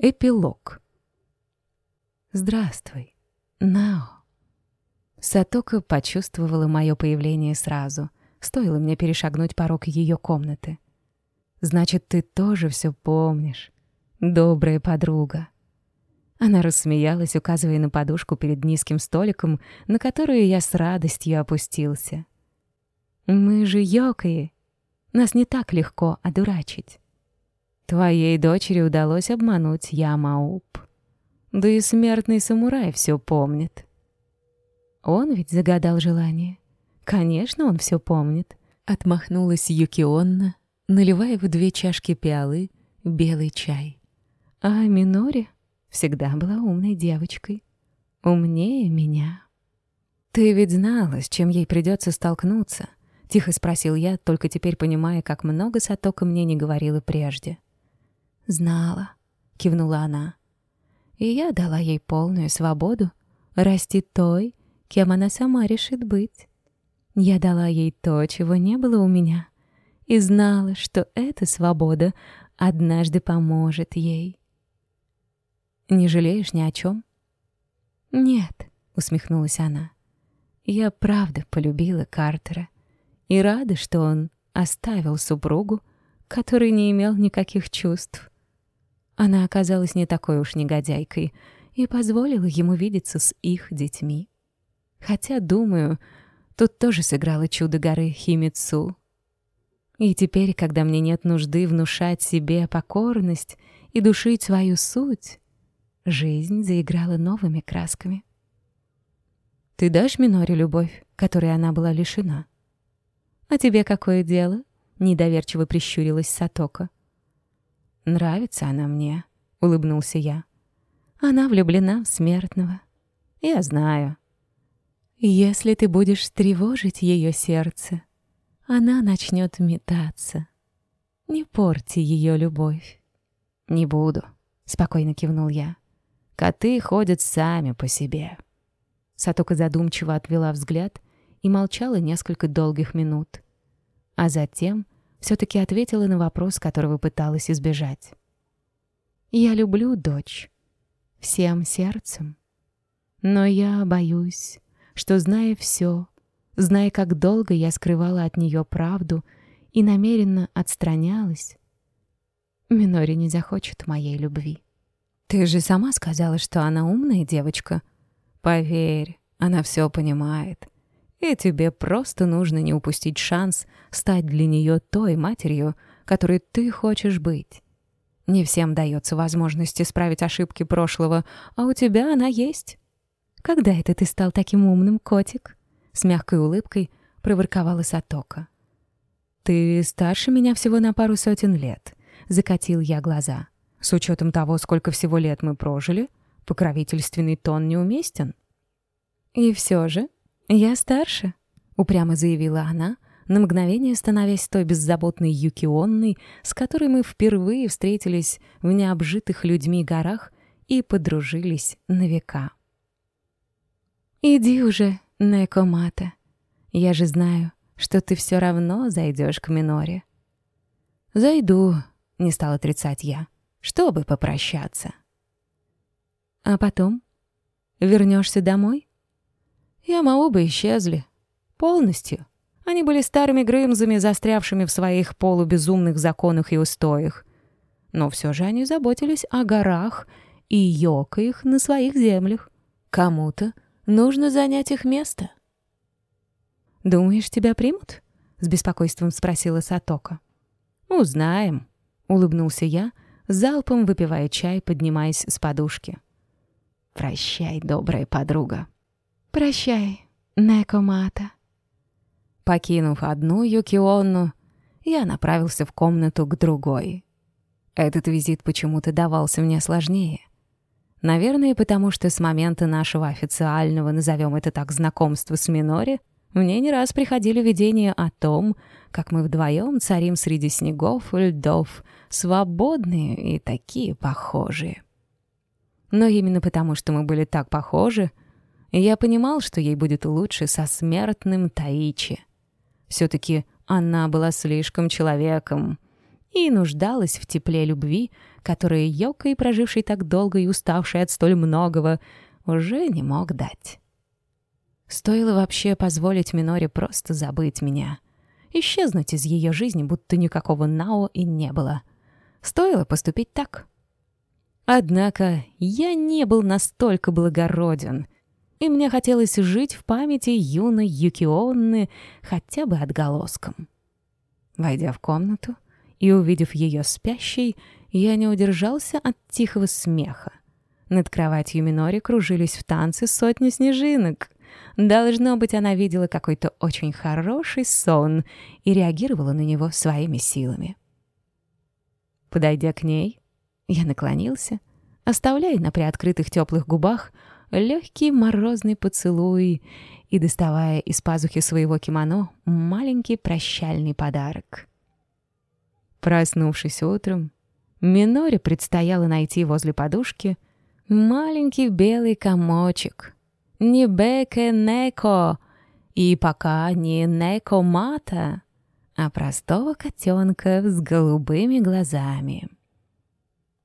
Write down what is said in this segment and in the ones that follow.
Эпилог. «Здравствуй, Нао». Сатока почувствовала мое появление сразу. Стоило мне перешагнуть порог ее комнаты. «Значит, ты тоже все помнишь, добрая подруга». Она рассмеялась, указывая на подушку перед низким столиком, на которую я с радостью опустился. «Мы же йокаи. Нас не так легко одурачить». Твоей дочери удалось обмануть Ямауп. Да и смертный самурай все помнит. Он ведь загадал желание. Конечно, он все помнит. Отмахнулась Юкионна, наливая в две чашки пиалы белый чай. А Минори всегда была умной девочкой. Умнее меня. «Ты ведь знала, с чем ей придется столкнуться?» — тихо спросил я, только теперь понимая, как много Сатока мне не говорила прежде. «Знала», — кивнула она. «И я дала ей полную свободу расти той, кем она сама решит быть. Я дала ей то, чего не было у меня, и знала, что эта свобода однажды поможет ей». «Не жалеешь ни о чем?» «Нет», — усмехнулась она. «Я правда полюбила Картера и рада, что он оставил супругу, который не имел никаких чувств. Она оказалась не такой уж негодяйкой и позволила ему видеться с их детьми. Хотя, думаю, тут тоже сыграло чудо горы Химицу. И теперь, когда мне нет нужды внушать себе покорность и душить свою суть, жизнь заиграла новыми красками. Ты дашь Миноре любовь, которой она была лишена? А тебе какое дело? Недоверчиво прищурилась Сатока. «Нравится она мне», — улыбнулся я. «Она влюблена в смертного. Я знаю. Если ты будешь тревожить ее сердце, она начнет метаться. Не порти ее любовь». «Не буду», — спокойно кивнул я. «Коты ходят сами по себе». Сатока задумчиво отвела взгляд и молчала несколько долгих минут. А затем все-таки ответила на вопрос, которого пыталась избежать. «Я люблю дочь. Всем сердцем. Но я боюсь, что, зная все, зная, как долго я скрывала от нее правду и намеренно отстранялась, Минори не захочет моей любви. Ты же сама сказала, что она умная девочка. Поверь, она все понимает и тебе просто нужно не упустить шанс стать для нее той матерью, которой ты хочешь быть. Не всем дается возможность исправить ошибки прошлого, а у тебя она есть. Когда это ты стал таким умным, котик? С мягкой улыбкой проворковала Сатока. Ты старше меня всего на пару сотен лет, закатил я глаза. С учетом того, сколько всего лет мы прожили, покровительственный тон неуместен. И все же «Я старше», — упрямо заявила она, на мгновение становясь той беззаботной Юкионной, с которой мы впервые встретились в необжитых людьми горах и подружились на века. «Иди уже, Некомата. Я же знаю, что ты все равно зайдешь к Миноре». «Зайду», — не стал отрицать я, — «чтобы попрощаться». «А потом? Вернешься домой?» Ямаубы исчезли. Полностью. Они были старыми грымзами, застрявшими в своих полубезумных законах и устоях. Но все же они заботились о горах и йока их на своих землях. Кому-то нужно занять их место. «Думаешь, тебя примут?» — с беспокойством спросила Сатока. «Узнаем», — улыбнулся я, залпом выпивая чай, поднимаясь с подушки. «Прощай, добрая подруга». «Прощай, Некомата». Покинув одну Юкионну, я направился в комнату к другой. Этот визит почему-то давался мне сложнее. Наверное, потому что с момента нашего официального, назовем это так, знакомства с Минори, мне не раз приходили видения о том, как мы вдвоем царим среди снегов и льдов, свободные и такие похожие. Но именно потому, что мы были так похожи, я понимал, что ей будет лучше со смертным Таичи. Все-таки она была слишком человеком, и нуждалась в тепле любви, которое Йокой, проживший так долго и уставший от столь многого, уже не мог дать. Стоило вообще позволить Миноре просто забыть меня, исчезнуть из ее жизни, будто никакого Нао и не было. Стоило поступить так. Однако я не был настолько благороден, и мне хотелось жить в памяти юной Юкионны хотя бы отголоском. Войдя в комнату и увидев ее спящей, я не удержался от тихого смеха. Над кроватью Минори кружились в танце сотни снежинок. Должно быть, она видела какой-то очень хороший сон и реагировала на него своими силами. Подойдя к ней, я наклонился, оставляя на приоткрытых теплых губах легкий морозный поцелуй и доставая из пазухи своего кимоно маленький прощальный подарок. Проснувшись утром, Миноре предстояло найти возле подушки маленький белый комочек. Не Беке Неко, и пока не Неко Мата, а простого котенка с голубыми глазами.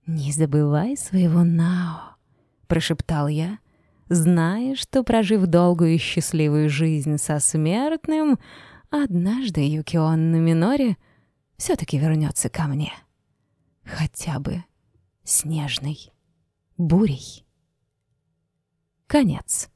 «Не забывай своего Нао», — прошептал я, зная, что, прожив долгую и счастливую жизнь со смертным, однажды Юкион на Миноре все-таки вернется ко мне. Хотя бы снежной бурей. Конец.